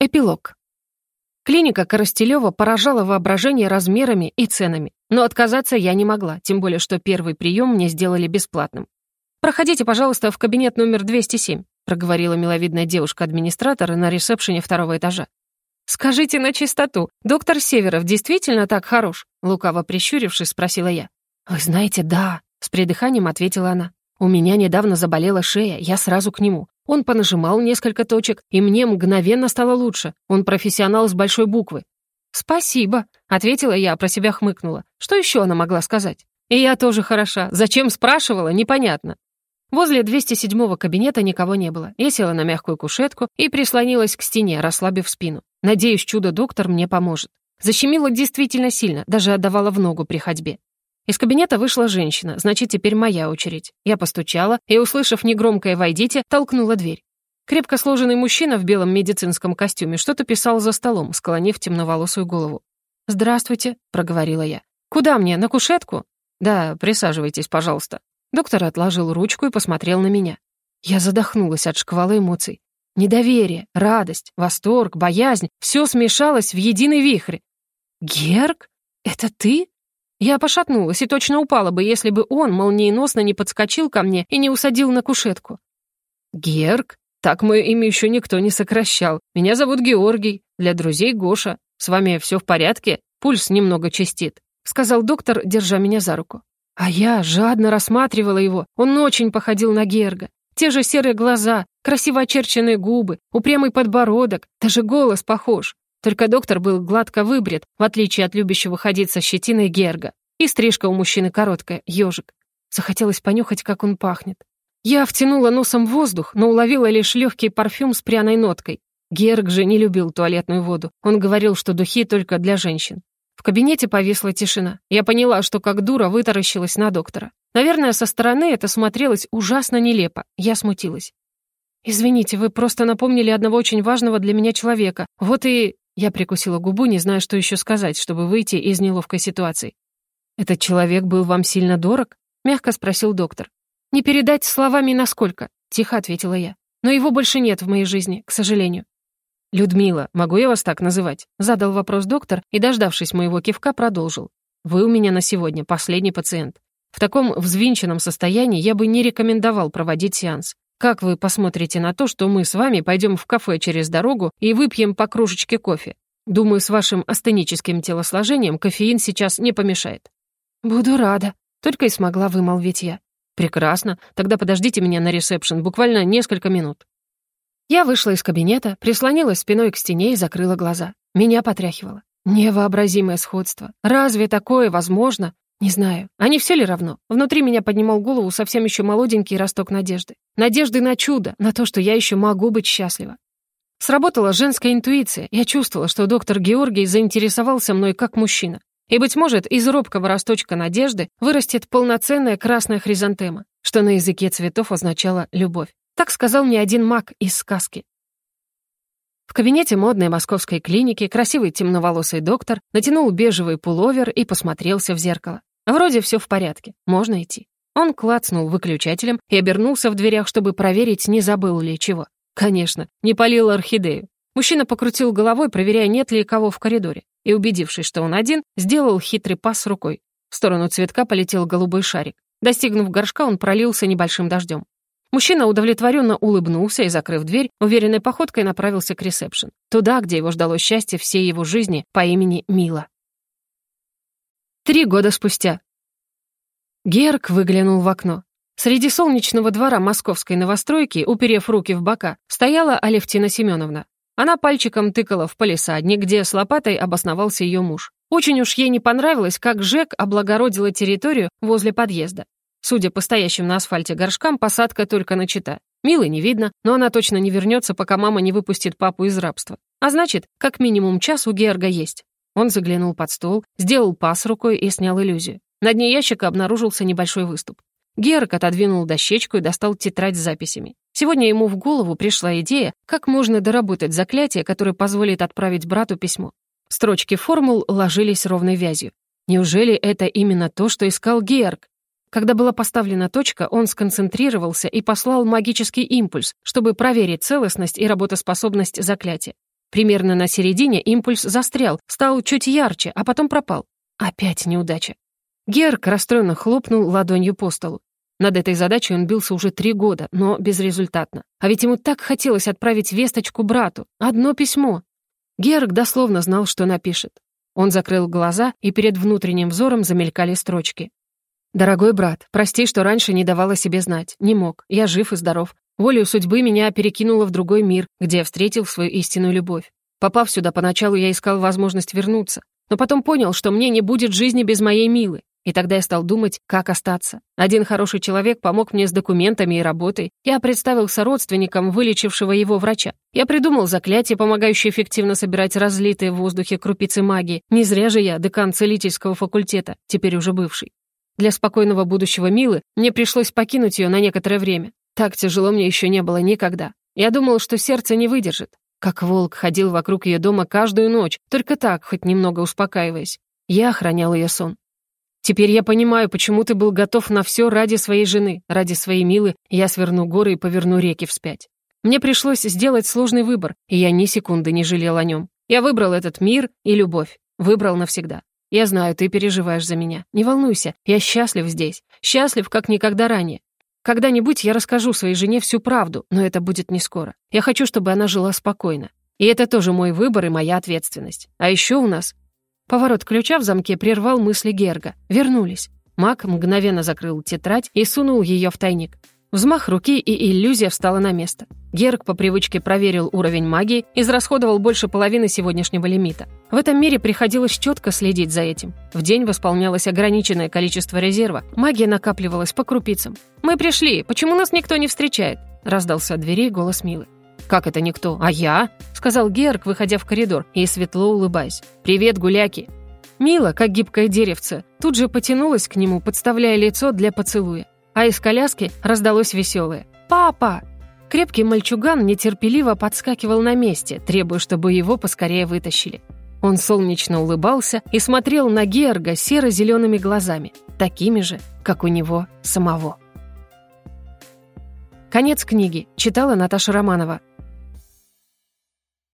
Эпилог. Клиника Коростелева поражала воображение размерами и ценами, но отказаться я не могла, тем более что первый прием мне сделали бесплатным. «Проходите, пожалуйста, в кабинет номер 207», проговорила миловидная девушка-администратор на ресепшене второго этажа. «Скажите на чистоту, доктор Северов действительно так хорош?» Лукаво прищурившись, спросила я. «Вы знаете, да», — с придыханием ответила она. «У меня недавно заболела шея, я сразу к нему. Он понажимал несколько точек, и мне мгновенно стало лучше. Он профессионал с большой буквы. «Спасибо», — ответила я, про себя хмыкнула. Что еще она могла сказать? «И я тоже хороша. Зачем спрашивала, непонятно». Возле 207-го кабинета никого не было. Я села на мягкую кушетку и прислонилась к стене, расслабив спину. Надеюсь, чудо-доктор мне поможет. Защемило действительно сильно, даже отдавала в ногу при ходьбе. Из кабинета вышла женщина, значит, теперь моя очередь. Я постучала и, услышав негромкое «войдите», толкнула дверь. Крепко сложенный мужчина в белом медицинском костюме что-то писал за столом, склонив темноволосую голову. «Здравствуйте», — проговорила я. «Куда мне, на кушетку?» «Да, присаживайтесь, пожалуйста». Доктор отложил ручку и посмотрел на меня. Я задохнулась от шквала эмоций. Недоверие, радость, восторг, боязнь — все смешалось в единый вихрь. «Герк? Это ты?» Я пошатнулась и точно упала бы, если бы он молниеносно не подскочил ко мне и не усадил на кушетку. «Герк? Так мое имя еще никто не сокращал. Меня зовут Георгий, для друзей Гоша. С вами все в порядке? Пульс немного частит», — сказал доктор, держа меня за руку. А я жадно рассматривала его. Он очень походил на Герга. Те же серые глаза, красиво очерченные губы, упрямый подбородок, даже голос похож. Только доктор был гладко выбрит, в отличие от любящего ходить со щетиной Герга. И стрижка у мужчины короткая, ежик. Захотелось понюхать, как он пахнет. Я втянула носом воздух, но уловила лишь легкий парфюм с пряной ноткой. Герг же не любил туалетную воду. Он говорил, что духи только для женщин. В кабинете повисла тишина. Я поняла, что как дура вытаращилась на доктора. Наверное, со стороны это смотрелось ужасно нелепо. Я смутилась. «Извините, вы просто напомнили одного очень важного для меня человека. Вот и...» Я прикусила губу, не зная, что еще сказать, чтобы выйти из неловкой ситуации. «Этот человек был вам сильно дорог?» — мягко спросил доктор. «Не передать словами насколько», — тихо ответила я. «Но его больше нет в моей жизни, к сожалению». «Людмила, могу я вас так называть?» — задал вопрос доктор и, дождавшись моего кивка, продолжил. «Вы у меня на сегодня последний пациент. В таком взвинченном состоянии я бы не рекомендовал проводить сеанс. Как вы посмотрите на то, что мы с вами пойдем в кафе через дорогу и выпьем по кружечке кофе? Думаю, с вашим астеническим телосложением кофеин сейчас не помешает». «Буду рада», — только и смогла вымолвить я. «Прекрасно. Тогда подождите меня на ресепшн буквально несколько минут». Я вышла из кабинета, прислонилась спиной к стене и закрыла глаза. Меня потряхивало. Невообразимое сходство. Разве такое возможно? Не знаю. Они все ли равно? Внутри меня поднимал голову совсем еще молоденький росток надежды. Надежды на чудо, на то, что я еще могу быть счастлива. Сработала женская интуиция. Я чувствовала, что доктор Георгий заинтересовался мной как мужчина. И, быть может, из робкого росточка надежды вырастет полноценная красная хризантема, что на языке цветов означало «любовь». Так сказал мне один маг из сказки. В кабинете модной московской клиники красивый темноволосый доктор натянул бежевый пуловер и посмотрелся в зеркало. Вроде все в порядке, можно идти. Он клацнул выключателем и обернулся в дверях, чтобы проверить, не забыл ли чего. Конечно, не полил орхидею. Мужчина покрутил головой, проверяя, нет ли кого в коридоре, и, убедившись, что он один, сделал хитрый пас рукой. В сторону цветка полетел голубой шарик. Достигнув горшка, он пролился небольшим дождем. Мужчина удовлетворенно улыбнулся и, закрыв дверь, уверенной походкой направился к ресепшн, туда, где его ждало счастье всей его жизни по имени Мила. Три года спустя. Герк выглянул в окно. Среди солнечного двора московской новостройки, уперев руки в бока, стояла Алевтина Семеновна. Она пальчиком тыкала в палисадник, где с лопатой обосновался ее муж. Очень уж ей не понравилось, как Жек облагородила территорию возле подъезда. Судя по стоящим на асфальте горшкам, посадка только начата. Милы не видно, но она точно не вернется, пока мама не выпустит папу из рабства. А значит, как минимум час у Георга есть. Он заглянул под стол, сделал пас рукой и снял иллюзию. На дне ящика обнаружился небольшой выступ. Герк отодвинул дощечку и достал тетрадь с записями. Сегодня ему в голову пришла идея, как можно доработать заклятие, которое позволит отправить брату письмо. Строчки формул ложились ровной вязью. Неужели это именно то, что искал Герк? Когда была поставлена точка, он сконцентрировался и послал магический импульс, чтобы проверить целостность и работоспособность заклятия. Примерно на середине импульс застрял, стал чуть ярче, а потом пропал. Опять неудача. Герк расстроенно хлопнул ладонью по столу. Над этой задачей он бился уже три года, но безрезультатно. А ведь ему так хотелось отправить весточку брату. Одно письмо. Герк дословно знал, что напишет. Он закрыл глаза, и перед внутренним взором замелькали строчки. «Дорогой брат, прости, что раньше не давала себе знать. Не мог. Я жив и здоров. Волею судьбы меня перекинуло в другой мир, где я встретил свою истинную любовь. Попав сюда, поначалу я искал возможность вернуться. Но потом понял, что мне не будет жизни без моей Милы. И тогда я стал думать, как остаться. Один хороший человек помог мне с документами и работой. Я представился родственникам вылечившего его врача. Я придумал заклятие, помогающее эффективно собирать разлитые в воздухе крупицы магии. Не зря же я декан целительского факультета, теперь уже бывший. Для спокойного будущего Милы мне пришлось покинуть ее на некоторое время. Так тяжело мне еще не было никогда. Я думал, что сердце не выдержит. Как волк ходил вокруг ее дома каждую ночь, только так, хоть немного успокаиваясь. Я охранял ее сон. Теперь я понимаю, почему ты был готов на все ради своей жены, ради своей Милы, я сверну горы и поверну реки вспять. Мне пришлось сделать сложный выбор, и я ни секунды не жалел о нем. Я выбрал этот мир и любовь. Выбрал навсегда. Я знаю, ты переживаешь за меня. Не волнуйся, я счастлив здесь. Счастлив, как никогда ранее. Когда-нибудь я расскажу своей жене всю правду, но это будет не скоро. Я хочу, чтобы она жила спокойно. И это тоже мой выбор и моя ответственность. А еще у нас Поворот ключа в замке прервал мысли Герга. Вернулись. Маг мгновенно закрыл тетрадь и сунул ее в тайник. Взмах руки, и иллюзия встала на место. Герг по привычке проверил уровень магии, израсходовал больше половины сегодняшнего лимита. В этом мире приходилось четко следить за этим. В день восполнялось ограниченное количество резерва, магия накапливалась по крупицам. «Мы пришли, почему нас никто не встречает?» раздался от дверей голос Милы. «Как это никто? А я?» — сказал Герк, выходя в коридор и светло улыбаясь. «Привет, гуляки!» Мила, как гибкое деревце, тут же потянулась к нему, подставляя лицо для поцелуя. А из коляски раздалось веселое. «Папа!» Крепкий мальчуган нетерпеливо подскакивал на месте, требуя, чтобы его поскорее вытащили. Он солнечно улыбался и смотрел на Герга серо-зелеными глазами, такими же, как у него самого. Конец книги. Читала Наташа Романова.